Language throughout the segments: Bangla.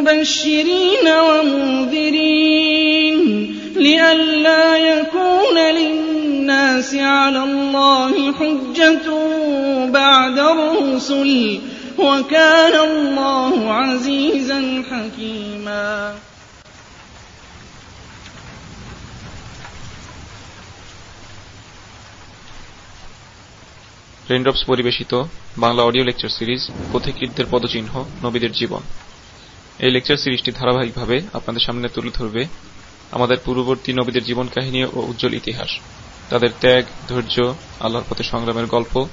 مبشرين ومنذرين لئلا يكون للناس على الله حجة بعد الرسل وكان الله عزيزا حكيما রেনড্রপস পরিবেশিত বাংলা অডিও লেকচার সিরিজ পথিকৃতদের পদচিহ্ন নবীদের জীবন এই লেকচার সিরিজটি ধারাবাহিকভাবে আপনাদের সামনে তুলে ধরবে আমাদের পূর্ববর্তী নবীদের জীবন কাহিনী ও উজ্জ্বল ইতিহাস, তাদের ত্যাগ, ধৈর্য, আল্লাহর পথে সংগ্রামের গল্প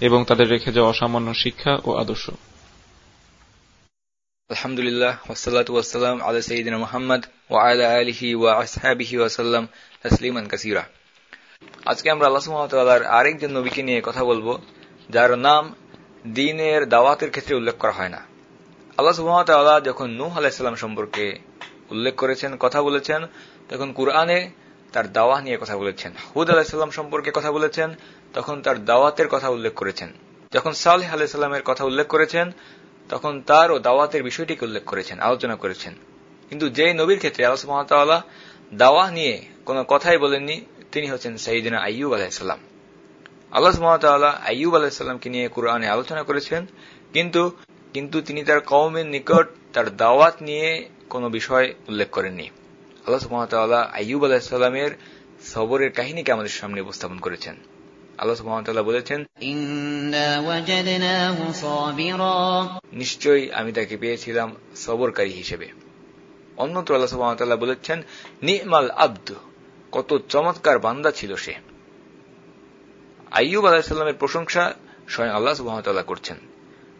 এবং তাদের রেখে যাওয়া অসামান্য শিক্ষা ও আদর্শ। আলহামদুলিল্লাহ ওয়াসাল্লাতু ওয়াসালাম আলা সাইয়্যিদিনা মুহাম্মদ ওয়া আলা আলিহি ওয়া আসহাবিহি ওয়া সাল্লাম তাসলিমান কাসীরা। আজকে আমরা আল্লাহ সুবহানাহু আরেকজন নবীকে নিয়ে কথা বলব, যার নাম দ্বীনের দাওয়াতের ক্ষেত্রে উল্লেখ করা হয় না। আল্লাহ তাআলা যখন নূহ আলাইহিস সালাম সম্পর্কে উল্লেখ করেছেন, কথা বলেছেন, তখন কুরআনে তার দাওয়া নিয়ে কথা বলেছেন। হুদ আলাইহিস সালাম সম্পর্কে কথা বলেছেন, তখন তার দাওয়াতের কথা উল্লেখ করেছেন। যখন সালেহ আলাইহিস কথা উল্লেখ করেছেন, তখন তার ও দাওয়াতের বিষয়টিকে উল্লেখ করেছেন, আলোচনা করেছেন। কিন্তু যে নবীর ক্ষেত্রে আল্লাহ সুবহানাহু দাওয়া নিয়ে কোনো কথাই বলেননি, তিনি হচ্ছেন সাইদিনা আইয়ুব আলাইসাল্লাম আল্লাহ সুমতাল্লাহ আইয়ুব আলাহিসাল্লামকে নিয়ে কোরআনে আলোচনা করেছেন, কিন্তু কিন্তু তিনি তার কওমের নিকট তার দাওয়াত নিয়ে কোনো বিষয় উল্লেখ করেননি। আল্লাহ সুমতাল্লাহ আইয়ুব আলাহিসাল্লামের সবরের কাহিনীকে আমাদের সামনে উপস্থাপন করেছেন। আল্লাহ সুমতাল্লাহ বলেছেন নিশ্চয়ই আমি তাকে পেয়েছিলাম সবরকারী হিসেবে। অন্যত্র আল্লাহ সুমতাল্লাহ বলেছেন নিমাল আব্দ। কত চমৎকার বান্দা ছিল সে। আইয়ুব আলাহিসাল্লামের প্রশংসা স্বয়ং আল্লাহ সুহামতাল্লাহ করছেন।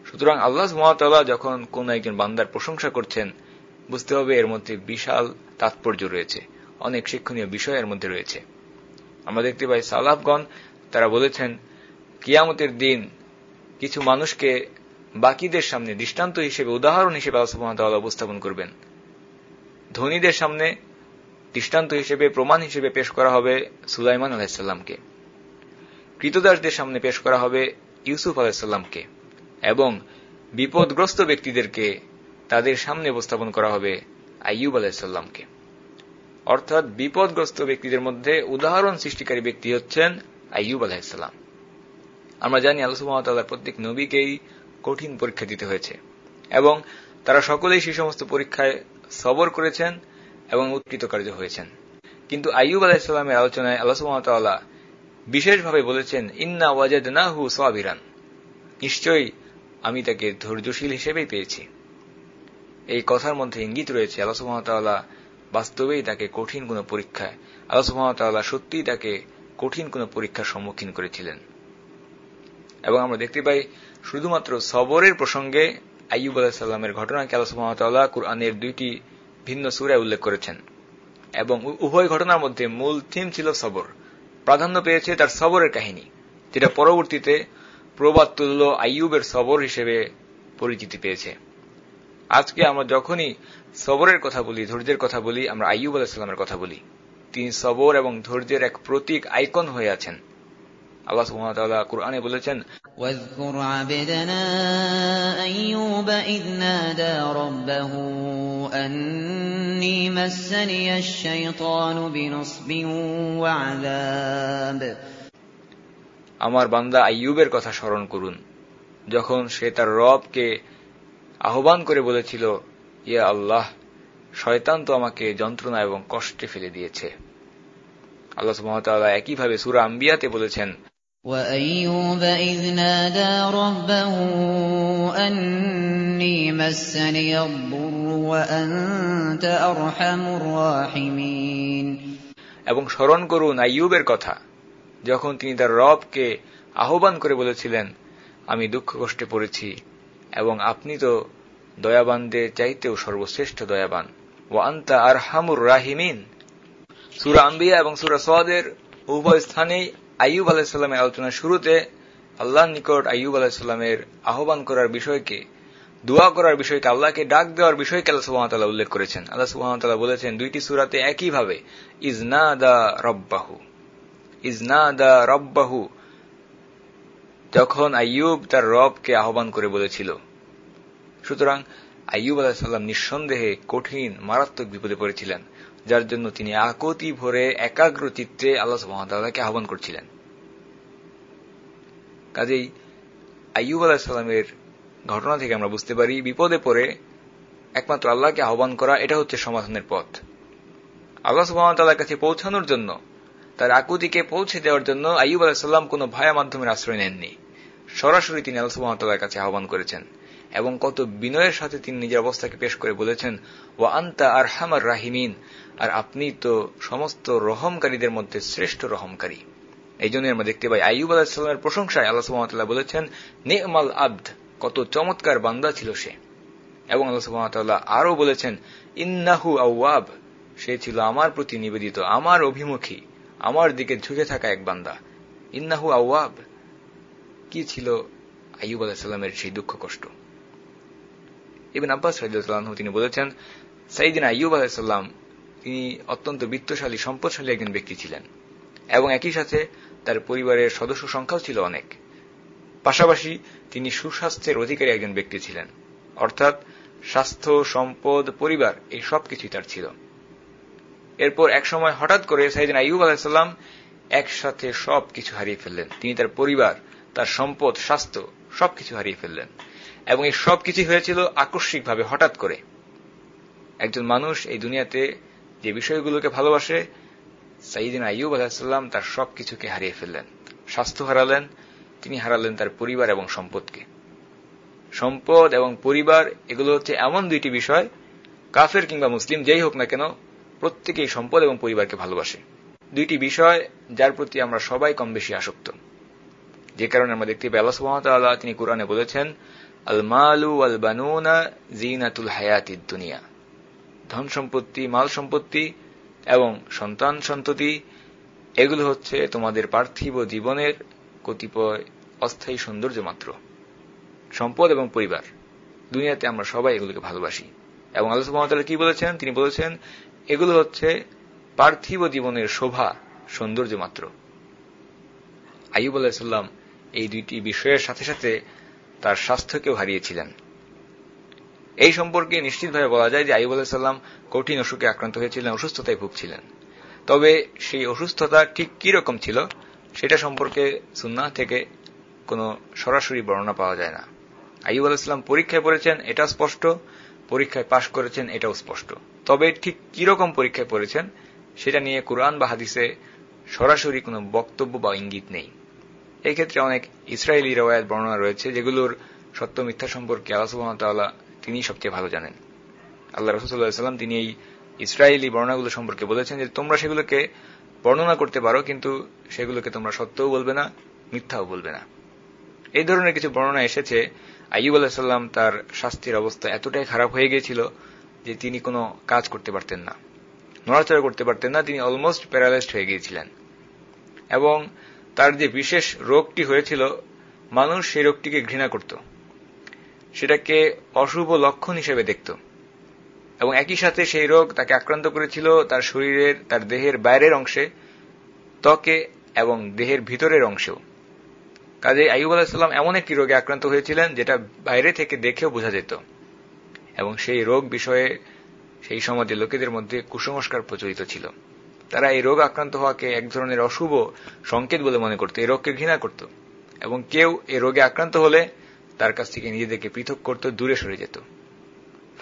সুতরাং আল্লাহ সুহামতাল্লাহ যখন কোন একজন বান্দার প্রশংসা করছেন, বুঝতে হবে এর মধ্যে বিশাল তাৎপর্য রয়েছে, অনেক শিক্ষণীয় বিষয় এর মধ্যে রয়েছে। আমরা দেখতে পাই সালাফগণ, তারা বলেছেন, কিয়ামতের দিন কিছু মানুষকে বাকিদের সামনে দৃষ্টান্ত হিসেবে, উদাহরণ হিসেবে আল্লাহ উপস্থাপন করবেন। ধনীদের সামনে দৃষ্টান্ত হিসেবে, প্রমাণ হিসেবে পেশ করা হবে সুলাইমান আলাহিসাল্লামকে কৃতদাসদের সামনে পেশ করা হবে ইউসুফ আলাহিসাল্লামকে এবং বিপদগ্রস্ত ব্যক্তিদেরকে তাদের সামনে উপস্থাপন করা হবে আইয়ুব আলাহিসাল্লামকে অর্থাৎ বিপদগ্রস্ত ব্যক্তিদের মধ্যে উদাহরণ সৃষ্টিকারী ব্যক্তি হচ্ছেন আইয়ুব আলাহিসাল্লাম আমরা জানি আল্লাহ প্রত্যেক নবীকেই কঠিন পরীক্ষা দিতে হয়েছে এবং তারা সকলেই সেই সমস্ত পরীক্ষায় সবর করেছেন এবং উৎকৃতকার্য হয়েছেন। কিন্তু আইয়ুব আলাহিসাল্লামের আলোচনায় আল্লাহ সুমতাল্লাহ বিশেষভাবে বলেছেন, ইন্না ওয়াজেদ নাহু সোয়াবিরান নিশ্চয়ই আমি তাকে ধৈর্যশীল হিসেবেই পেয়েছি। এই কথার মধ্যে ইঙ্গিত রয়েছে, আল্লাহ সুমতাল্লাহ বাস্তবেই তাকে কঠিন কোন পরীক্ষায়, আল্লাহ সুমতাল্লাহ সত্যিই তাকে কঠিন কোন পরীক্ষার সম্মুখীন করেছিলেন। এবং আমরা দেখতে পাই, শুধুমাত্র সবরের প্রসঙ্গে আইয়ুব আলাহিসাল্লামের ঘটনাকে আল্লাহ সুমতাল্লাহ কুরআনের দুইটি ভিন্ন সুরায় উল্লেখ করেছেন। এবং উভয় ঘটনার মধ্যে মূল থিম ছিল সবর। প্রাধান্য পেয়েছে তার সবরের কাহিনী, যেটা পরবর্তীতে প্রবাদ তুল্য আইয়ুবের সবর হিসেবে পরিচিতি পেয়েছে আজকে আমরা যখনই সবরের কথা বলি ধৈর্যের কথা বলি আমরা আইয়ুব আলাহিসাল্লামের কথা বলি তিনি সবর এবং ধৈর্যের এক প্রতীক আইকন হয়ে আছেন আল্লাহ সুবহানাহু কুরআনে বলেছেন واذكر عبدنا أيوب إذ نادى ربه أني مسني الشيطان بنصب وعذاب আমার বান্দা আইয়ুবের কথা স্মরণ করুন যখন সে তার রবকে আহ্বান করে বলেছিল ইয়া আল্লাহ শয়তান তো আমাকে যন্ত্রণা এবং কষ্টে ফেলে দিয়েছে আল্লাহ সুমতাল্লাহ একইভাবে সুরা আম্বিয়াতে বলেছেন وأيوب إذ نادى ربه أني مسني الضر وأنت أرحم الراحمين এবং স্মরণ করুন আইয়ুবের কথা যখন তিনি তার রবকে আহ্বান করে বলেছিলেন, আমি দুঃখ কষ্টে পড়েছি এবং আপনি তো দয়াবানদের চাইতেও সর্বশ্রেষ্ঠ দয়াবান। ও আন্তা আর হামুর রাহিমিন। সুরা আম্বিয়া এবং সুরা সদের উভয় স্থানেই আইয়ুব আলাহিসাল্লামের আলোচনার শুরুতে আল্লাহর নিকট আইয়ুব আলাহিসাল্লামের আহ্বান করার বিষয়কে, দোয়া করার বিষয়কে, আল্লাহকে ডাক দেওয়ার বিষয়কে আল্লাহ সুহামতাল্লাহ উল্লেখ করেছেন। আল্লাহ সুহামতাল্লাহ বলেছেন, দুইটি সুরাতে একইভাবে ইজনা দা রব্বাহু। ইজনা দা রব্বাহু, যখন আইয়ুব তার রবকে আহ্বান করে বলেছিল। সুতরাং আইয়ুব আলাহিসাল্লাম নিঃসন্দেহে কঠিন, মারাত্মক বিপদে পড়েছিলেন, যার জন্য তিনি আকতি ভরে একাগ্র চিত্রে আল্লাহ সুহামতাল্লাহকে আহ্বান করছিলেন। কাজেই আইয়ুব আলাহিসাল্লামের ঘটনা থেকে আমরা বুঝতে পারি, বিপদে পড়ে একমাত্র আল্লাহকে আহ্বান করা, এটা হচ্ছে সমাধানের পথ। আল্লাহ সুহামতাল্লাহর কাছে পৌঁছানোর জন্য তার আকুতিকে পৌঁছে দেওয়ার জন্য আইয়ুব আলাহিসাল্লাম কোন ভায়া মাধ্যমের আশ্রয় নেননি। সরাসরি তিনি আল্লাহ কাছে আহ্বান করেছেন এবং কত বিনয়ের সাথে তিনি নিজের অবস্থাকে পেশ করে বলেছেন ও আন্তা আর হামার রাহিমিন আর আপনি তো সমস্ত রহমকারীদের মধ্যে শ্রেষ্ঠ রহমকারী। এই জন্য আমরা দেখতে পাই আইয়ুব আলাহিসাল্লামের প্রশংসায় আল্লাহ বলেছেন, নেমাল আব্দ কত চমৎকার বান্দা ছিল সে। এবং আল্লাহ সুহামতাল্লাহ আরও বলেছেন, ইন্নাহু আউয়াব সে ছিল আমার প্রতি নিবেদিত, আমার অভিমুখী। আমার দিকে ঝুঁকে থাকা এক বান্দা। ইন্নাহু আউয়াব কি ছিল আইয়ুব আলাহিসাল্লামের সেই দুঃখ কষ্ট? ইবিন আব্বাস রাজিউল্লাহ তিনি বলেছেন সাইদিন আইয়ুব আলাহিসাল্লাম তিনি অত্যন্ত বিত্তশালী, সম্পদশালী একজন ব্যক্তি ছিলেন এবং একই সাথে তার পরিবারের সদস্য সংখ্যাও ছিল অনেক। পাশাপাশি তিনি সুস্বাস্থ্যের অধিকারী একজন ব্যক্তি ছিলেন। অর্থাৎ স্বাস্থ্য, সম্পদ, পরিবার, এই সব কিছুই তার ছিল। এরপর একসময় হঠাৎ করে সাইদিন আইয়ুব আলাহিসাল্লাম একসাথে সব কিছু হারিয়ে ফেললেন। তিনি তার পরিবার, তার সম্পদ, স্বাস্থ্য সবকিছু হারিয়ে ফেললেন। এবং এই সব কিছু হয়েছিল আকস্মিকভাবে হঠাৎ করে। একজন মানুষ এই দুনিয়াতে যে বিষয়গুলোকে ভালোবাসে, সাইদিন আইয়ুব আলাহিসাল্লাম তার সবকিছুকে হারিয়ে ফেললেন। স্বাস্থ্য হারালেন, তিনি হারালেন তার পরিবার এবং সম্পদকে। সম্পদ এবং পরিবার, এগুলো হচ্ছে এমন দুইটি বিষয়, কাফের কিংবা মুসলিম, যেই হোক না কেন প্রত্যেকেই সম্পদ এবং পরিবারকে ভালোবাসে। দুইটি বিষয় যার প্রতি আমরা সবাই কম বেশি আসক্ত। যে কারণে আমরা দেখতে পাই আল্লাহ সুহামতাল্লাহ তিনি কোরআনে বলেছেন আল মালু আল বানুনা জিনাতুল হায়াতিদ দুনিয়া। ধন সম্পত্তি, মাল সম্পত্তি এবং সন্তান সন্ততি, এগুলো হচ্ছে তোমাদের পার্থিব জীবনের কতিপয় অস্থায়ী সৌন্দর্য মাত্র। সম্পদ এবং পরিবার, দুনিয়াতে আমরা সবাই এগুলোকে ভালোবাসি। এবং আল্লাহ সুহামতাল্লাহ কি বলেছেন? তিনি বলেছেন এগুলো হচ্ছে পার্থিব জীবনের শোভা, সৌন্দর্য মাত্র। আইব আলাহিসাল্লাম এই দুইটি বিষয়ের সাথে সাথে তার স্বাস্থ্যকেও হারিয়েছিলেন। এই সম্পর্কে নিশ্চিতভাবে বলা যায় যে আইব আলাহিসাল্লাম কঠিন অসুখে আক্রান্ত হয়েছিলেন, অসুস্থতায় ভুগছিলেন। তবে সেই অসুস্থতা ঠিক কি রকম ছিল, সেটা সম্পর্কে সুন্না থেকে কোনো সরাসরি বর্ণনা পাওয়া যায় না। আইব আলাহিসাল্লাম পরীক্ষায় পড়েছেন, এটা স্পষ্ট। পরীক্ষায় পাশ করেছেন, এটাও স্পষ্ট। তবে ঠিক কীরকম পরীক্ষায় পড়েছেন, সেটা নিয়ে কোরআন বা হাদিসে সরাসরি কোনো বক্তব্য বা ইঙ্গিত নেই। এই ক্ষেত্রে অনেক ইসরায়েলি রওয়ায়ত বর্ণনা রয়েছে, যেগুলোর সত্য মিথ্যা সম্পর্কে আল্লাহ সুহামতাল্লাহ তিনি সবচেয়ে ভালো জানেন। আল্লাহ রসুল্লাহ সাল্লাম তিনি এই ইসরায়েলি বর্ণনাগুলো সম্পর্কে বলেছেন যে, তোমরা সেগুলোকে বর্ণনা করতে পারো, কিন্তু সেগুলোকে তোমরা সত্যও বলবে না, মিথ্যাও বলবে না। এই ধরনের কিছু বর্ণনা এসেছে আইব আলাহিসাল্লাম তার শাস্তির অবস্থা এতটাই খারাপ হয়ে গিয়েছিল যে তিনি কোনো কাজ করতে পারতেন না। নড়াচড়া করতে পারতেন না, তিনি অলমোস্ট প্যারালাইজড হয়ে গিয়েছিলেন। এবং তার যে বিশেষ রোগটি হয়েছিল, মানুষ সেই রোগটিকে ঘৃণা করত। সেটাকে অশুভ লক্ষণ হিসেবে দেখত। এবং একই সাথে সেই রোগ তাকে আক্রান্ত করেছিল তার শরীরের, তার দেহের বাইরের অংশে, ত্বকে এবং দেহের ভিতরের অংশেও। কাজে আইব আলাহিসাল্লাম এমন একটি রোগে আক্রান্ত হয়েছিলেন যেটা বাইরে থেকে দেখেও বোঝা যেত। এবং সেই রোগ বিষয়ে সেই সমাজে লোকেদের মধ্যে কুসংস্কার প্রচলিত ছিল। তারা এই রোগ আক্রান্ত হওয়াকে এক ধরনের অশুভ সংকেত বলে মনে করত, এই রোগকে ঘৃণা করত। এবং কেউ এই রোগে আক্রান্ত হলে তার কাছ থেকে নিজেদেরকে পৃথক করত দূরে সরে যেত।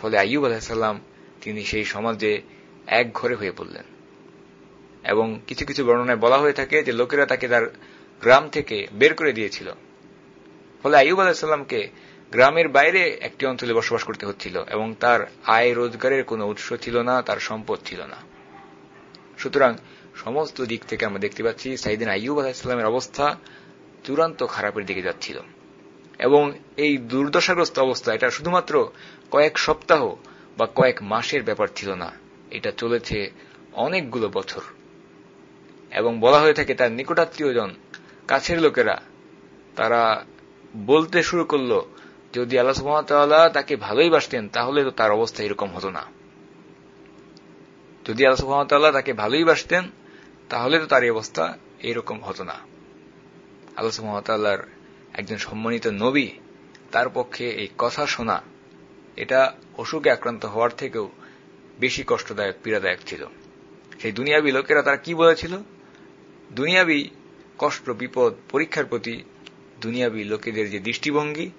ফলে আইয়ুব আলাহিসাল্লাম তিনি সেই সমাজে এক ঘরে হয়ে পড়লেন। এবং কিছু কিছু বর্ণনায় বলা হয়ে থাকে যে লোকেরা তাকে তার গ্রাম থেকে বের করে দিয়েছিল। ফলে আইব আলাহিসাল্লামকে গ্রামের বাইরে একটি অঞ্চলে বসবাস করতে হচ্ছিল এবং তার আয় রোজগারের কোনো উৎস ছিল না, তার সম্পদ ছিল না। সুতরাং সমস্ত দিক থেকে আমরা দেখতে পাচ্ছি সাইদিন আইব আলাহিসাল্লামের অবস্থা চূড়ান্ত খারাপের দিকে যাচ্ছিল। এবং এই দুর্দশাগ্রস্ত অবস্থা, এটা শুধুমাত্র কয়েক সপ্তাহ বা কয়েক মাসের ব্যাপার ছিল না, এটা চলেছে অনেকগুলো বছর। এবং বলা হয়ে থাকে তার নিকটাত্মীয়জন কাছের লোকেরা, তারা বলতে শুরু করল, যদি আল্লাহ সুহামতাল্লাহ তাকে ভালোই বাসতেন, তাহলে তো তার অবস্থা এরকম হতো না। যদি আল্লাহ সুহামতাল্লাহ তাকে ভালোই বাসতেন, তাহলে তো তার অবস্থা এরকম হতো না। আল্লাহ সুহামতাল্লাহর একজন সম্মানিত নবী, তার পক্ষে এই কথা শোনা, এটা অসুখে আক্রান্ত হওয়ার থেকেও বেশি কষ্টদায়ক, পীড়াদায়ক ছিল। সেই দুনিয়াবী লোকেরা তারা কি বলেছিল? দুনিয়াবী কষ্ট, বিপদ পরীক্ষার প্রতি দুনিয়াবী লোকেদের যে দৃষ্টিভঙ্গি,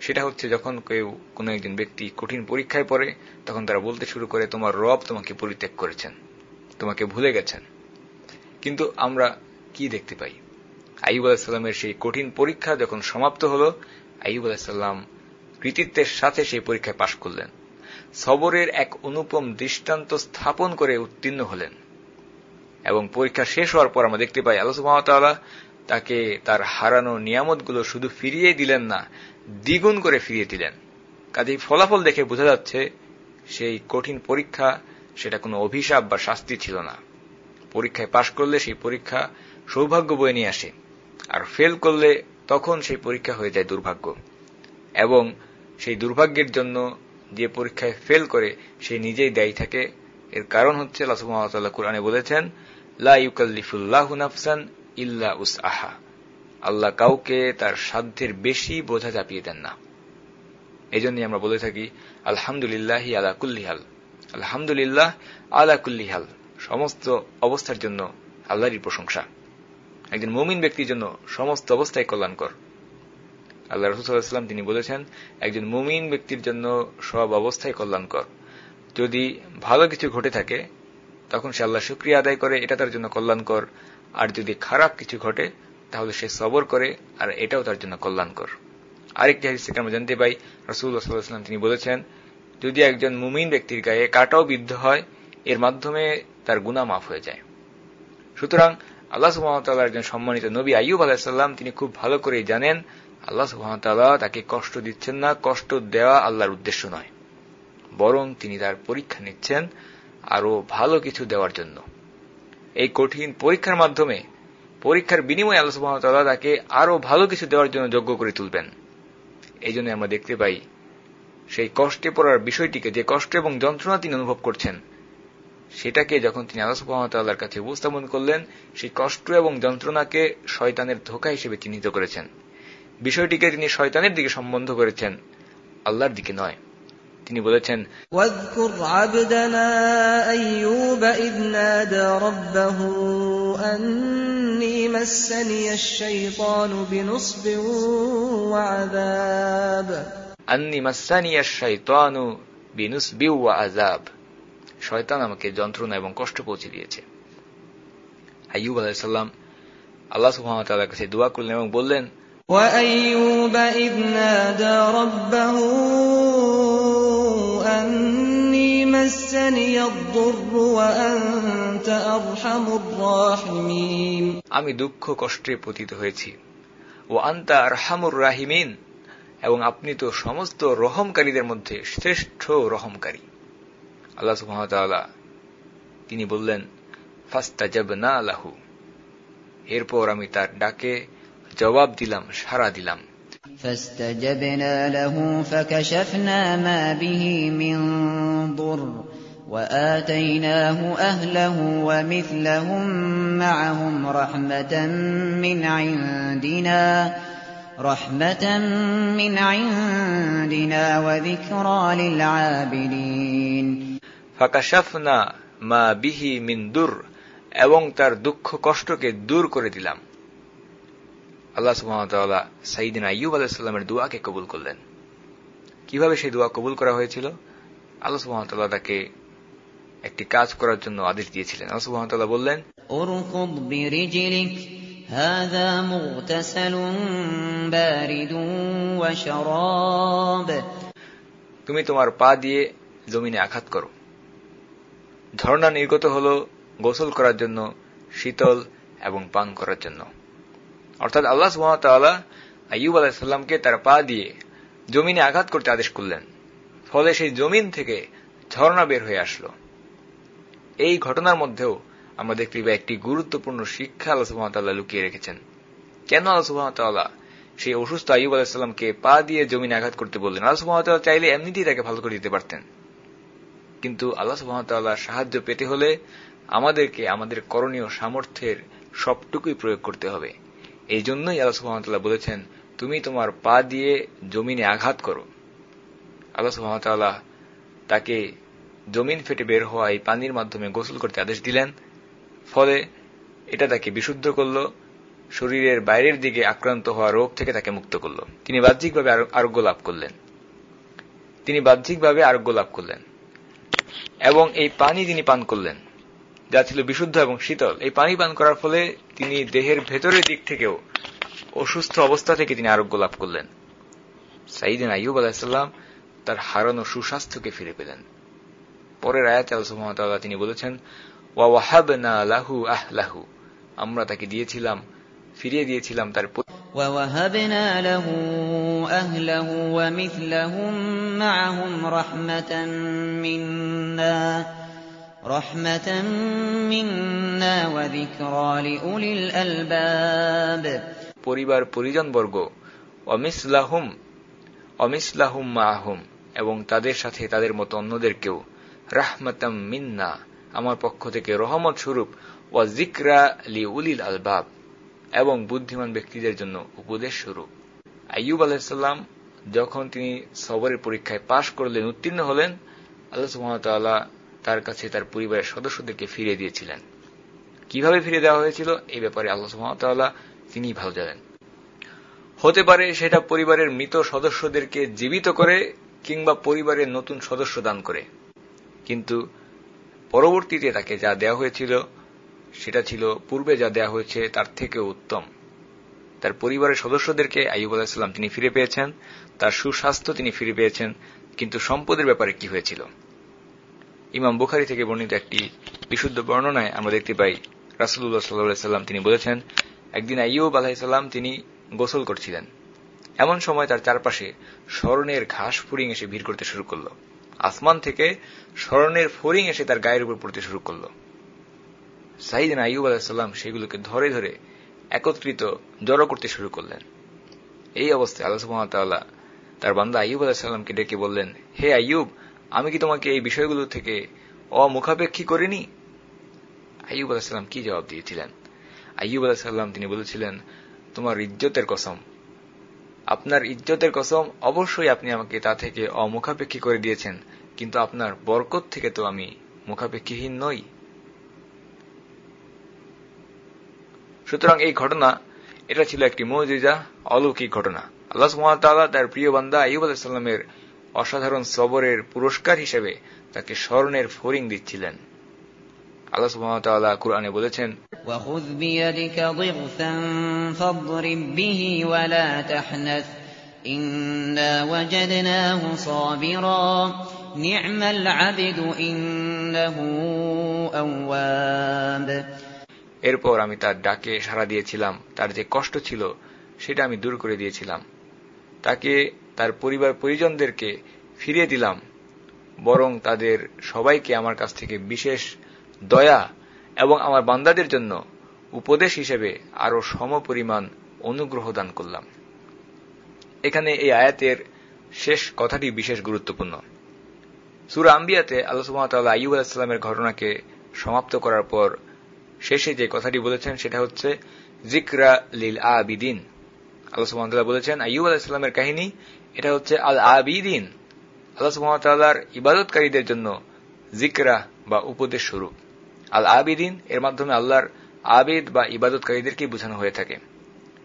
সেটা হচ্ছে যখন কেউ কোনো একজন ব্যক্তি কঠিন পরীক্ষায় পড়ে, তখন তারা বলতে শুরু করে, তোমার রব তোমাকে পরিত্যাগ করেছেন। তোমাকে ভুলে গেছেন। কিন্তু আমরা কি দেখতে পাই? আইব আলাহিসাল্লামের সেই কঠিন পরীক্ষা যখন সমাপ্ত হল আইব আলাহিসাল্লাম কৃতিত্বের সাথে সেই পরীক্ষায় পাশ করলেন। সবরের এক অনুপম দৃষ্টান্ত স্থাপন করে উত্তীর্ণ হলেন। এবং পরীক্ষা শেষ হওয়ার পর আমরা দেখতে পাই আল্লাহ সুহামতাল্লাহ তাকে তার হারানো নিয়ামতগুলো শুধু ফিরিয়ে দিলেন না, দ্বিগুণ করে ফিরিয়ে দিলেন। কাজেই ফলাফল দেখে বোঝা যাচ্ছে সেই কঠিন পরীক্ষা সেটা কোনো অভিশাপ বা শাস্তি ছিল না। পরীক্ষায় পাশ করলে সেই পরীক্ষা সৌভাগ্য বয়ে নিয়ে আসে, আর ফেল করলে তখন সেই পরীক্ষা হয়ে যায় দুর্ভাগ্য। এবং সেই দুর্ভাগ্যের জন্য যে পরীক্ষায় ফেল করে, সে নিজেই দায়ী থাকে এর কারণ হচ্ছে লাসুমাতাল্লাহ কোরআনে বলেছেন, লা ইউকাল্লিফুল্লাহ নাফসান ইল্লা আল্লাহ কাউকে তার সাধ্যের বেশি বোঝা চাপিয়ে দেন না। এই জন্যই আমরা বলে থাকি, আলহামদুলিল্লাহ আলা কুল্লিহাল আলহামদুলিল্লাহ আলা কুল্লিহাল সমস্ত অবস্থার জন্য আল্লাহরই প্রশংসা। একজন মুমিন ব্যক্তির জন্য সমস্ত অবস্থায় কল্যাণকর। আল্লাহ রসুলাম তিনি বলেছেন, একজন মুমিন ব্যক্তির জন্য সব অবস্থায় কল্যাণকর। যদি ভালো কিছু ঘটে থাকে, তখন সে আল্লাহ শুক্রিয়া আদায় করে, এটা তার জন্য কল্যাণকর। আর যদি খারাপ কিছু ঘটে, তাহলে সে সবর করে, আর এটাও তার জন্য কল্যাণকর। আরেকটি হাদিস থেকে আমরা জানতে পাই রসুল্লাহাম তিনি বলেছেন, যদি একজন মুমিন ব্যক্তির গায়ে কাটাও বিদ্ধ হয়, এর মাধ্যমে তার গুণা মাফ হয়ে যায়। সুতরাং আল্লাহ সুহামতাল্লাহ একজন সম্মানিত নবী আইয়ুব আলাহিসাল্লাম তিনি খুব ভালো করেই জানেন, আল্লাহ সুহামতাল্লাহ তাকে কষ্ট দিচ্ছেন না, কষ্ট দেওয়া আল্লাহর উদ্দেশ্য নয়। বরং তিনি তার পরীক্ষা নিচ্ছেন আরও ভালো কিছু দেওয়ার জন্য। এই কঠিন পরীক্ষার মাধ্যমে পরীক্ষার বিনিময়ে আল্লাহ সুহামতাল্লাহ তাকে আরও ভালো কিছু দেওয়ার জন্য যোগ্য করে তুলবেন। এই জন্য আমরা দেখতে পাই, সেই কষ্টে পড়ার বিষয়টিকে, যে কষ্ট এবং যন্ত্রণা তিনি অনুভব করছেন, সেটাকে যখন তিনি আল্লাহ সুহামতাল্লাহর কাছে উপস্থাপন করলেন, সেই কষ্ট এবং যন্ত্রণাকে শয়তানের ধোকা হিসেবে চিহ্নিত করেছেন। বিষয়টিকে তিনি শয়তানের দিকে সম্বন্ধ করেছেন, আল্লাহর দিকে নয়। তিনি বলেছেন واذكر عبدنا أيوب إذ نادى ربه أني مسني الشيطان بنصب وعذاب আন্নি মাসানিয়া শৈতানু বিনুস বিউ আজাব শয়তান আমাকে যন্ত্রণা এবং কষ্ট পৌঁছে দিয়েছে আইয়ুব আলাইসাল্লাম আল্লাহ সুহামতাল্লাহর কাছে দোয়া করলেন এবং বললেন وأيوب إذ نادى ربه أني مسني الضر وأنت أرحم الراحمين আমি দুঃখ কষ্টে পতিত হয়েছি ও আন্তা আরহামুর রাহিমিন এবং আপনি তো সমস্ত রহমকারীদের মধ্যে শ্রেষ্ঠ রহমকারী আল্লাহ সুহামতাল্লাহ তিনি বললেন ফাস্তাজাব না আলাহু এরপর আমি তার ডাকে জবাব দিলাম সারা দিলাম فاستجبنا له فكشفنا ما به من ضر وآتيناه أهله ومثلهم معهم رحمة من عندنا رحمة من عندنا وذكرى للعابدين ফাকাশাফনা মা বিহি মিন দুর এবং তার দুঃখ কষ্টকে দূর করে দিলাম আল্লাহ সুহামতাল্লাহ সাইদিন আইয়ুব আলাহিসাল্লামের দোয়াকে কবুল করলেন কিভাবে সেই দোয়া কবুল করা হয়েছিল আল্লাহ সুহামতাল্লাহ তাকে একটি কাজ করার জন্য আদেশ দিয়েছিলেন আল্লাহ সুহামতাল্লাহ বললেন اركض برجلك هذا مغتسل بارد وشراب তুমি তোমার পা দিয়ে জমিনে আঘাত করো ঝর্ণা নির্গত হল গোসল করার জন্য শীতল এবং পান করার জন্য অর্থাৎ আল্লাহ সুহামতাল্লাহ আইয়ুব আলাহিসাল্লামকে তার পা দিয়ে জমিনে আঘাত করতে আদেশ করলেন। ফলে সেই জমিন থেকে ঝর্ণা বের হয়ে আসলো। এই ঘটনার মধ্যেও আমরা দেখতে পাই একটি গুরুত্বপূর্ণ শিক্ষা আল্লাহ সুহামতাল্লাহ লুকিয়ে রেখেছেন। কেন আল্লাহ সুহামতাল্লাহ সেই অসুস্থ আইব আলাহিসাল্লামকে পা দিয়ে জমিনে আঘাত করতে বললেন? আল্লাহ সুহামতাল্লাহ চাইলে এমনিতেই তাকে ভালো করে দিতে পারতেন। কিন্তু আল্লাহ সুহামতাল্লাহ সাহায্য পেতে হলে আমাদেরকে আমাদের করণীয় সামর্থ্যের সবটুকুই প্রয়োগ করতে হবে। এই জন্যই আল্লাহ সুহামতাল্লাহ বলেছেন, তুমি তোমার পা দিয়ে জমিনে আঘাত করো। আল্লাহ সুহামতাল্লাহ তাকে জমিন ফেটে বের হওয়া এই পানির মাধ্যমে গোসল করতে আদেশ দিলেন। ফলে এটা তাকে বিশুদ্ধ করল, শরীরের বাইরের দিকে আক্রান্ত হওয়া রোগ থেকে তাকে মুক্ত করল। তিনি বাহ্যিকভাবে আরোগ্য লাভ করলেন। তিনি বাহ্যিকভাবে আরোগ্য লাভ করলেন। এবং এই পানি তিনি পান করলেন। যা ছিল বিশুদ্ধ এবং শীতল এই পানি পান করার ফলে তিনি দেহের ভেতরের দিক থেকেও অসুস্থ অবস্থা থেকে তিনি আরোগ্য লাভ করলেন সাইদিন আইব আলাহিসাল্লাম তার হারানো সুস্বাস্থ্যকে ফিরে পেলেন পরের আয়াত আল্লাহ তিনি বলেছেন ওয়াহাবনা লাহু আহ লাহু আমরা তাকে দিয়েছিলাম ফিরিয়ে দিয়েছিলাম তার ووهبنا له أهله ومثلهم معهم رحمة منا رحمة منا وذكرى لأولي الألباب পরিবার পরিজনবর্গ অমিসলাহুম অমিসলাহুম মাহুম এবং তাদের সাথে তাদের মতো অন্যদেরকেও রাহমাতাম মিন্না আমার পক্ষ থেকে রহমত স্বরূপ ওয়া জিকরা লি উলিল আলবাব এবং বুদ্ধিমান ব্যক্তিদের জন্য উপদেশ স্বরূপ আইয়ুব আলাহিসাল্লাম যখন তিনি সবরের পরীক্ষায় পাশ করলেন উত্তীর্ণ হলেন আল্লাহ সুহামতাল্লাহ তার কাছে তার পরিবারের সদস্যদেরকে ফিরিয়ে দিয়েছিলেন। কীভাবে ফিরে দেওয়া হয়েছিল? এই ব্যাপারে আল্লাহ সুহামতাল্লাহ তিনি ভালো জানেন। হতে পারে সেটা পরিবারের মৃত সদস্যদেরকে জীবিত করে কিংবা পরিবারের নতুন সদস্য দান করে। কিন্তু পরবর্তীতে তাকে যা দেওয়া হয়েছিল, সেটা ছিল পূর্বে যা দেওয়া হয়েছে, তার থেকেও উত্তম। তার পরিবারের সদস্যদেরকে আইব আলাহিসাল্লাম তিনি ফিরে পেয়েছেন, তার সুস্বাস্থ্য তিনি ফিরে পেয়েছেন, কিন্তু সম্পদের ব্যাপারে কি হয়েছিল? ইমাম বুখারি থেকে বর্ণিত একটি বিশুদ্ধ বর্ণনায় আমরা দেখতে পাই রাসুল্লাহ সাল্লাম তিনি বলেছেন, একদিন আইয়ুব আলাহিসাল্লাম তিনি গোসল করছিলেন। এমন সময় তার চারপাশে স্মরণের ঘাস ফুরিং এসে ভিড় করতে শুরু করল। আসমান থেকে স্মরণের ফরিং এসে তার গায়ের উপর পড়তে শুরু করল। সাইদিন আইয়ুব আলাহিসাল্লাম সেগুলোকে ধরে ধরে একত্রিত জড়ো করতে শুরু করলেন। এই অবস্থায় আল্লাহ সুহামতাল্লাহ তার বান্দা আইয়ুব আলাহিসাল্লামকে ডেকে বললেন, হে আইয়ুব আমি কি তোমাকে এই বিষয়গুলো থেকে অমুখাপেক্ষী করিনি? আইয়ুব আলাহিসাল্লাম কি জবাব দিয়েছিলেন? আইয়ুব আলাহিসাল্লাম তিনি বলেছিলেন, তোমার ইজ্জতের কসম। আপনার ইজ্জতের কসম অবশ্যই আপনি আমাকে তা থেকে অমুখাপেক্ষী করে দিয়েছেন, কিন্তু আপনার বরকত থেকে তো আমি মুখাপেক্ষীহীন নই। সুতরাং এই ঘটনা, এটা ছিল একটি মজিজা, অলৌকিক ঘটনা। আল্লাহ তার প্রিয় বান্দা আইব আলাহিসাল্লামের অসাধারণ সবরের পুরস্কার হিসেবে তাকে স্মরণের ফরিং দিচ্ছিলেন আল্লাহ সুহামতাল্লাহ কুরআনে বলেছেন وخذ بيدك ضغثا فاضرب به ولا تحنث إنا وجدناه صابرا نعم العبد إنه أواب এরপর আমি তার ডাকে সাড়া দিয়েছিলাম তার যে কষ্ট ছিল সেটা আমি দূর করে দিয়েছিলাম তাকে তার পরিবার পরিজনদেরকে ফিরিয়ে দিলাম। বরং তাদের সবাইকে আমার কাছ থেকে বিশেষ দয়া এবং আমার বান্দাদের জন্য উপদেশ হিসেবে আরও সমপরিমাণ অনুগ্রহ দান করলাম। এখানে এই আয়াতের শেষ কথাটি বিশেষ গুরুত্বপূর্ণ। সুরা আম্বিয়াতে আল্লাহ সুহামতাল্লাহ আইব আলাহিসাল্লামের ঘটনাকে সমাপ্ত করার পর শেষে যে কথাটি বলেছেন সেটা হচ্ছে জিকরা লিল আবিদিন। আল্লাহ বলেছেন আইব আলাহিসাল্লামের কাহিনী এটা হচ্ছে আল আবিদিন আল্লাহ সুহামতাল্লাহর ইবাদতকারীদের জন্য জিকরা বা উপদেশ স্বরূপ। আল আবিদিন এর মাধ্যমে আল্লাহর আবিদ বা ইবাদতকারীদেরকে বোঝানো হয়ে থাকে।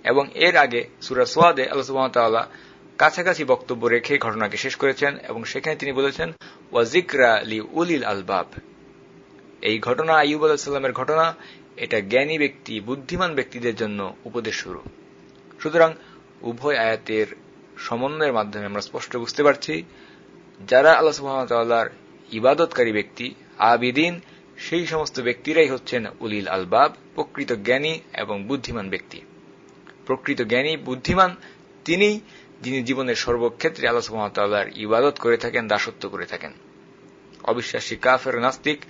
এবং এর আগে সুরা সোয়াদে আল্লাহ সুহামতাল্লাহ কাছাকাছি বক্তব্য রেখে ঘটনাকে শেষ করেছেন এবং সেখানে তিনি বলেছেন ওয়াজিকরা লি উলিল আলবাব। এই ঘটনা আইব আলাহিসাল্লামের ঘটনা, এটা জ্ঞানী ব্যক্তি, বুদ্ধিমান ব্যক্তিদের জন্য উপদেশ শুরু সুতরাং উভয় আয়াতের সমন্বয়ের মাধ্যমে আমরা স্পষ্ট বুঝতে পারছি, যারা আল্লাহ সুহামতাল্লাহর ইবাদতকারী ব্যক্তি, আবিদিন, সেই সমস্ত ব্যক্তিরাই হচ্ছেন উলিল আলবাব, প্রকৃত জ্ঞানী এবং বুদ্ধিমান ব্যক্তি। প্রকৃত জ্ঞানী, বুদ্ধিমান তিনি যিনি জীবনের সর্বক্ষেত্রে আল্লাহ সুহামতাল্লাহর ইবাদত করে থাকেন, দাসত্ব করে থাকেন। অবিশ্বাসী কাফের, নাস্তিক,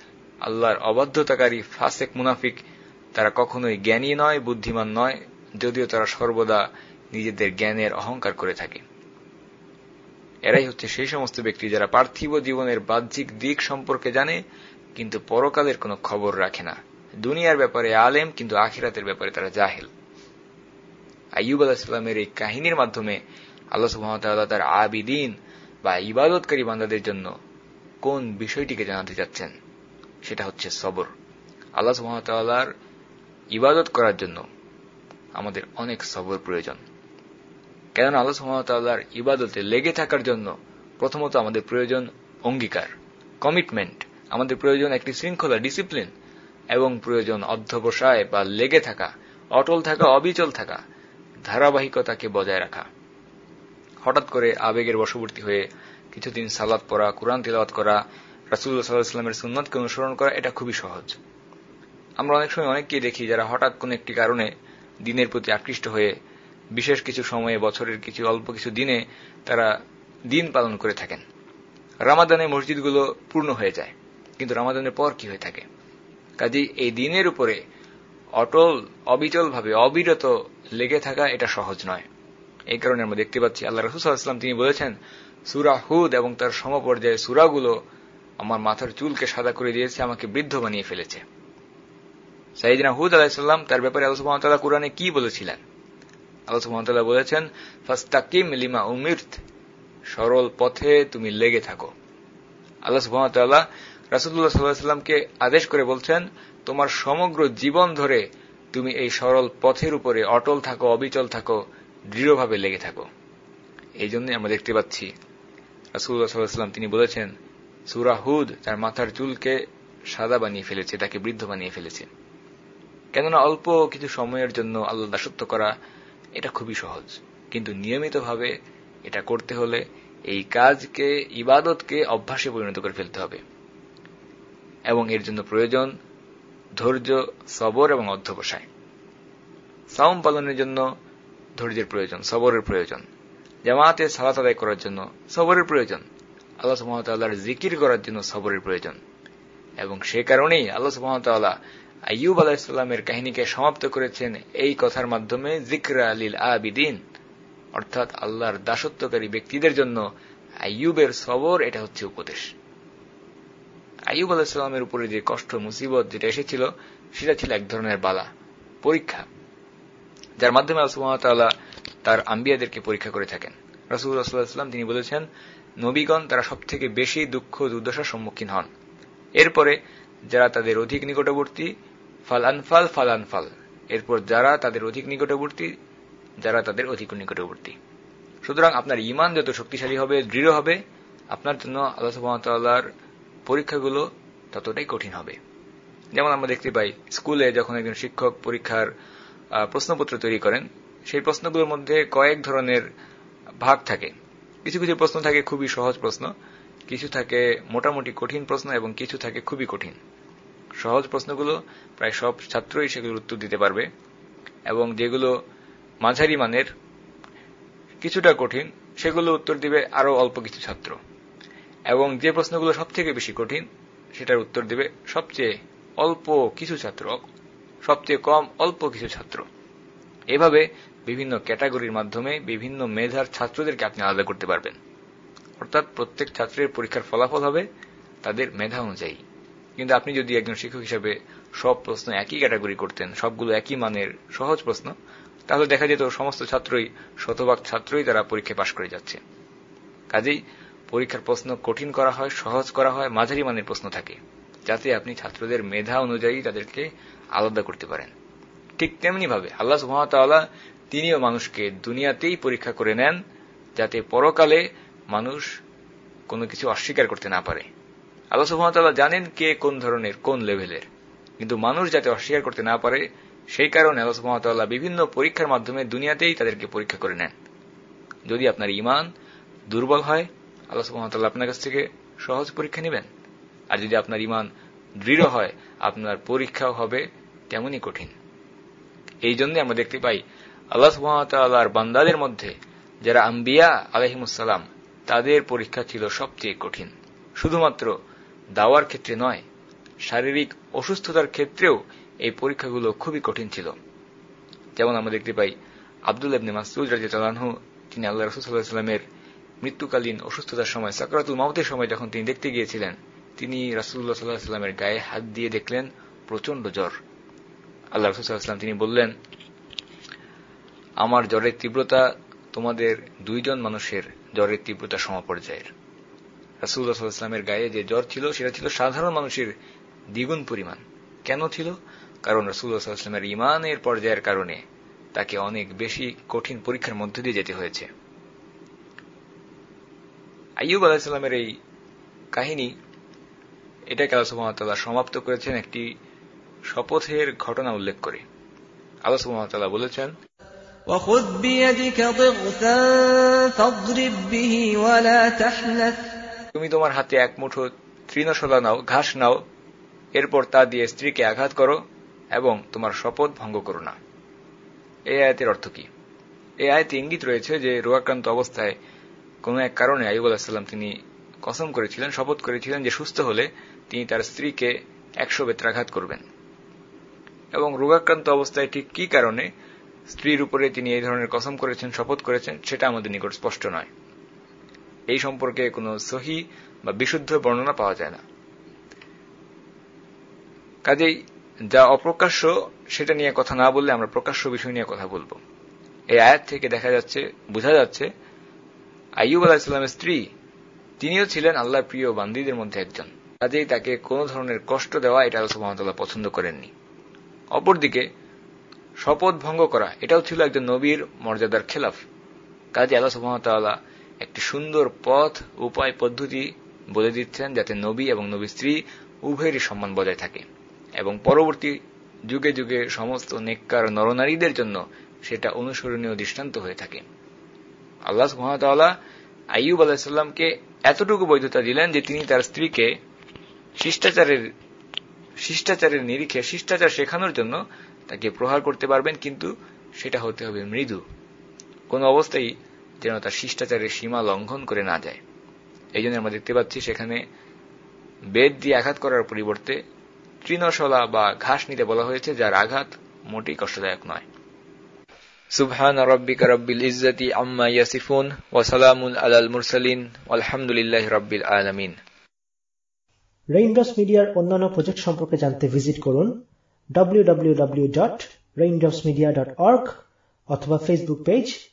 আল্লাহর অবাধ্যতাকারী, ফাসেক, মুনাফিক, তারা কখনোই জ্ঞানী নয়, বুদ্ধিমান নয়, যদিও তারা সর্বদা নিজেদের জ্ঞানের অহংকার করে থাকে। এরাই হচ্ছে সেই সমস্ত ব্যক্তি যারা পার্থিব জীবনের বাহ্যিক দিক সম্পর্কে জানে, কিন্তু পরকালের কোনো খবর রাখে না। দুনিয়ার ব্যাপারে আলেম, কিন্তু আখিরাতের ব্যাপারে তারা জাহেল। আইয়ুব আলাহিসামের এই কাহিনীর মাধ্যমে আল্লাহ সুহামতাল্লাহ তার আবিদিন বা ইবাদতকারী বান্দাদের জন্য কোন বিষয়টিকে জানাতে চাচ্ছেন সেটা হচ্ছে সবর। আল্লাহ সুহামতাল্লাহর ইবাদত করার জন্য আমাদের অনেক সবর প্রয়োজন। কেননা আল্লাহ সুহামতাল্লাহর ইবাদতে লেগে থাকার জন্য প্রথমত আমাদের প্রয়োজন অঙ্গীকার কমিটমেন্ট আমাদের প্রয়োজন একটি শৃঙ্খলা ডিসিপ্লিন এবং প্রয়োজন অধ্যবসায় বা লেগে থাকা, অটল থাকা, অবিচল থাকা, ধারাবাহিকতাকে বজায় রাখা। হঠাৎ করে আবেগের বশবর্তী হয়ে কিছুদিন সালাদ পড়া, কোরআন তিলাওয়াত করা রাসুল্লাহ সাল্লাহামের সুন্নতকে অনুসরণ করা, এটা খুবই সহজ। আমরা অনেক সময় অনেককেই দেখি যারা হঠাৎ কোন একটি কারণে দিনের প্রতি আকৃষ্ট হয়ে বিশেষ কিছু সময়ে, বছরের কিছু, অল্প কিছু দিনে তারা দিন পালন করে থাকেন। রামাদানে মসজিদগুলো পূর্ণ হয়ে যায়, কিন্তু রামাদানের পর কি হয়ে থাকে? কাজেই এই দিনের উপরে অটল, অবিচলভাবে অবিরত লেগে থাকা এটা সহজ নয়। এই কারণে আমরা দেখতে পাচ্ছি আল্লাহ রসুলাম তিনি বলেছেন, সুরা হুদ এবং তার সমপর্যায়ে সুরাগুলো আমার মাথার চুলকে সাদা করে দিয়েছে, আমাকে বৃদ্ধ বানিয়ে ফেলেছে। সাইদিনা হুদ আলাহিসাল্লাম তার ব্যাপারে সুহামতাল্লাহ কোরআনে কি বলেছিলেন? আল্লাহ সুহামতাল্লাহ বলেছেন, ফাস্তাকিম লিমা উমির্থ সরল পথে তুমি লেগে থাকো। আল্লাহ সুহামতাল্লাহ রাসুল্লাহ সাল্লাহামকে আদেশ করে বলছেন, তোমার সমগ্র জীবন ধরে তুমি এই সরল পথের উপরে অটল থাকো, অবিচল থাকো, দৃঢ়ভাবে লেগে থাকো। এই জন্য আমরা দেখতে পাচ্ছি রাসুল্লাহ সাল্লাহাম তিনি বলেছেন সুরাহুদ তার মাথার চুলকে সাদা বানিয়ে ফেলেছে, তাকে বৃদ্ধ বানিয়ে ফেলেছে। কেননা অল্প কিছু সময়ের জন্য আল্লাহ দাসত্ব করা এটা খুবই সহজ। কিন্তু নিয়মিতভাবে এটা করতে হলে এই কাজকে, ইবাদতকে অভ্যাসে পরিণত করে ফেলতে হবে। এবং এর জন্য প্রয়োজন ধৈর্য, সবর এবং অধ্যবসায়। সাউম পালনের জন্য ধৈর্যের প্রয়োজন, সবরের প্রয়োজন। জামাতে সালাত আদায় করার জন্য সবরের প্রয়োজন। আল্লাহ সুহামতাল্লাহর জিকির করার জন্য সবরের প্রয়োজন। এবং সে কারণেই আল্লাহ সুহামতাল্লাহ আইয়ুব আলাহিসাল্লামের কাহিনীকে সমাপ্ত করেছেন এই কথার মাধ্যমে জিকরা আলীল আবিদিন, অর্থাৎ আল্লাহর দাসত্বকারী ব্যক্তিদের জন্য আইয়ুবের সবর, এটা হচ্ছে উপদেশ। আইয়ুব আলাহিসাল্লামের উপরে যে কষ্ট, মুসিবত যেটা এসেছিল, সেটা ছিল এক ধরনের বালা, পরীক্ষা, যার মাধ্যমে আল্লাহ তার আম্বিয়াদেরকে পরীক্ষা করে থাকেন। রাসুল্লাহাম তিনি বলেছেন, নবীগণ তারা সব থেকে বেশি দুঃখ দুর্দশার সম্মুখীন হন। এরপরে যারা তাদের অধিক নিকটবর্তী ফাল আনফাল ফাল এরপর যারা তাদের অধিক নিকটবর্তী, যারা তাদের অধিক নিকটবর্তী। সুতরাং আপনার ইমান যত শক্তিশালী হবে, দৃঢ় হবে, আপনার জন্য আল্লাহ সুহামতাল্লাহর পরীক্ষাগুলো ততটাই কঠিন হবে। যেমন আমরা দেখতে পাই, স্কুলে যখন একজন শিক্ষক পরীক্ষার প্রশ্নপত্র তৈরি করেন, সেই প্রশ্নগুলোর মধ্যে কয়েক ধরনের ভাগ থাকে। কিছু কিছু প্রশ্ন থাকে খুবই সহজ প্রশ্ন, কিছু থাকে মোটামুটি কঠিন প্রশ্ন এবং কিছু থাকে খুবই কঠিন। সহজ প্রশ্নগুলো প্রায় সব ছাত্রই সেগুলোর উত্তর দিতে পারবে। এবং যেগুলো মাঝারি মানের, কিছুটা কঠিন, সেগুলো উত্তর দিবে আরও অল্প কিছু ছাত্র। এবং যে প্রশ্নগুলো সব থেকে বেশি কঠিন, সেটার উত্তর দিবে সবচেয়ে অল্প কিছু ছাত্র, সবচেয়ে কম অল্প কিছু ছাত্র। এভাবে বিভিন্ন ক্যাটাগরির মাধ্যমে বিভিন্ন মেধার ছাত্রদেরকে আপনি আলাদা করতে পারবেন। অর্থাৎ প্রত্যেক ছাত্রের পরীক্ষার ফলাফল হবে তাদের মেধা অনুযায়ী। কিন্তু আপনি যদি একজন শিক্ষক হিসাবে সব প্রশ্ন একই ক্যাটাগরি করতেন, সবগুলো একই মানের সহজ প্রশ্ন, তাহলে দেখা যেত সমস্ত ছাত্রই শতভাগ ছাত্রই তারা পরীক্ষায় পাশ করে যাচ্ছে। কাজেই পরীক্ষার প্রশ্ন কঠিন করা হয়, সহজ করা হয়, মাঝারি মানের প্রশ্ন থাকে, যাতে আপনি ছাত্রদের মেধা অনুযায়ী তাদেরকে আলাদা করতে পারেন। ঠিক তেমনি ভাবে আল্লাহ সুহামতাল্লাহ তিনিও মানুষকে দুনিয়াতেই পরীক্ষা করে নেন, যাতে পরকালে মানুষ কোনো কিছু অস্বীকার করতে না পারে। আল্লাহ সুহামতাল্লাহ জানেন কে কোন ধরনের, কোন লেভেলের। কিন্তু মানুষ যাতে অস্বীকার করতে না পারে, সেই কারণে আল্লাহ সুহামতাল্লাহ বিভিন্ন পরীক্ষার মাধ্যমে দুনিয়াতেই তাদেরকে পরীক্ষা করে নেন। যদি আপনার ইমান দুর্বল হয়, আল্লাহ সুহামতাল্লাহ আপনার কাছ থেকে সহজ পরীক্ষা নেবেন। আর যদি আপনার ইমান দৃঢ় হয়, আপনার পরীক্ষাও হবে তেমনই কঠিন। এই জন্য আমরা দেখতে পাই, আল্লাহ সুহামতাল্লাহর বান্দাদের মধ্যে যারা আম্বিয়া আলহিমুসাল্লাম তাদের পরীক্ষা ছিল সবচেয়ে কঠিন। শুধুমাত্র দাওয়ার ক্ষেত্রে নয়, শারীরিক অসুস্থতার ক্ষেত্রেও এই পরীক্ষাগুলো খুবই কঠিন ছিল। যেমন আমরা দেখতে পাই, আব্দুল ইবনে মাসুদ রাজিয়ালহু তিনি আল্লাহ রসুল্লাহামের মৃত্যুকালীন অসুস্থতার সময়, সাকরাতুল মাউতের সময় যখন তিনি দেখতে গিয়েছিলেন, তিনি রাসুল্লাহ সাল্লাহ সাল্লামের গায়ে হাত দিয়ে দেখলেন প্রচণ্ড জ্বর। আল্লাহ রসুল্লাহাম তিনি বললেন, আমার জ্বরের তীব্রতা তোমাদের দুইজন মানুষের জ্বরের তীব্রতা সমপর্যায়ের। রাসুল্লাহ সাল্লাহামের গায়ে যে জ্বর ছিল সেটা ছিল সাধারণ মানুষের দ্বিগুণ পরিমাণ কেন ছিল কারণ রসুল্লাহ সাল্লামের ইমানের পর্যায়ের কারণে তাকে অনেক বেশি কঠিন পরীক্ষার মধ্য দিয়ে যেতে হয়েছে আইয়ুব আলাহিসাল্লামের এই কাহিনী এটাকে আল্লাহ সুহামতাল্লাহ সমাপ্ত করেছেন একটি শপথের ঘটনা উল্লেখ করে আল্লাহ সুহামতাল্লাহ বলেছেন وخذ بيدك ضغثا فاضرب به ولا تحنث তুমি তোমার হাতে এক মুঠো তৃণশলা নাও, ঘাস নাও, এরপর তা দিয়ে স্ত্রীকে আঘাত করো এবং তোমার শপথ ভঙ্গ করো না। এই আয়াতের অর্থ কি? এই আয়তে ইঙ্গিত রয়েছে যে রোগাক্রান্ত অবস্থায় কোন এক কারণে আইব আলাহিসাল্লাম তিনি কসম করেছিলেন, শপথ করেছিলেন যে সুস্থ হলে তিনি তার স্ত্রীকে একশো বেত্রাঘাত করবেন। এবং রোগাক্রান্ত অবস্থায় ঠিক কি কারণে স্ত্রীর উপরে তিনি এই ধরনের কসম করেছেন, শপথ করেছেন, সেটা আমাদের নিকট স্পষ্ট নয়। এই সম্পর্কে কোনো সহি বা বিশুদ্ধ বর্ণনা পাওয়া যায় না। কাজেই যা অপ্রকাশ্য সেটা নিয়ে কথা না বললে আমরা প্রকাশ্য বিষয় নিয়ে কথা বলব। এই আয়াত থেকে দেখা যাচ্ছে, বোঝা যাচ্ছে, আইয়ুব আলাহিসাল্লামের স্ত্রী, তিনিও ছিলেন আল্লাহর প্রিয় বান্দিদের মধ্যে একজন। কাজেই তাকে কোনো ধরনের কষ্ট দেওয়া এটা আল্লাহ সুহামতাল্লাহ পছন্দ করেননি। অপরদিকে, শপথ ভঙ্গ করা এটাও ছিল একজন নবীর মর্যাদার খেলাফ। কাজে আল্লাহ সুহামতাল্লাহ একটি সুন্দর পথ, উপায়, পদ্ধতি বলে দিচ্ছেন যাতে নবী এবং নবী স্ত্রী উভয়েরই সম্মান বজায় থাকে। এবং পরবর্তী যুগে যুগে সমস্ত নেককার নরনারীদের জন্য সেটা অনুসরণীয় দৃষ্টান্ত হয়ে থাকে। আল্লাহ সুহামতাল্লাহ আইয়ুব আলাহিসাল্লামকে এতটুকু বৈধতা দিলেন যে তিনি তার স্ত্রীকে শিষ্টাচারের শিষ্টাচারের নিরিখে শিষ্টাচার শেখানোর জন্য তাকে প্রহার করতে পারবেন, কিন্তু সেটা হতে হবে মৃদু। কোন অবস্থায় যেন তার শিষ্টাচারের সীমা লঙ্ঘন করে না যায়। এই জন্য আমরা দেখতে পাচ্ছি সেখানে বেদ দিয়ে আঘাত করার পরিবর্তে তৃণশলা বা ঘাস নিতে বলা হয়েছে, যার আঘাত মোটেই কষ্টদায়ক নয়। সুবহান রব্বিকা রব্বিল ইজ্জতি আম্মা ইয়াসিফুন ওয়া সালামুন আলাল মুরসালিন আলহামদুলিল্লাহি রাব্বিল আলামিন। রেইনড্রপস মিডিয়ার অন্যান্য প্রজেক্ট সম্পর্কে জানতে ভিজিট করুন www.raindropsmedia.org অথবা Facebook page